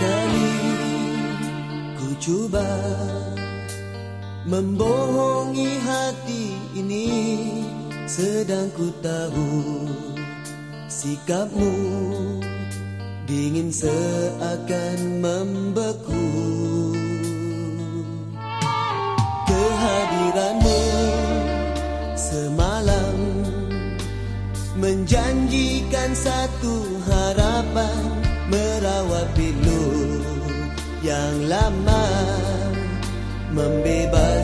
kali ku cuba membohongi hati ini. Sedang ku tahu sikapmu dingin seakan membeku. menjanjikan satu harapan merawat pilu yang lama membebas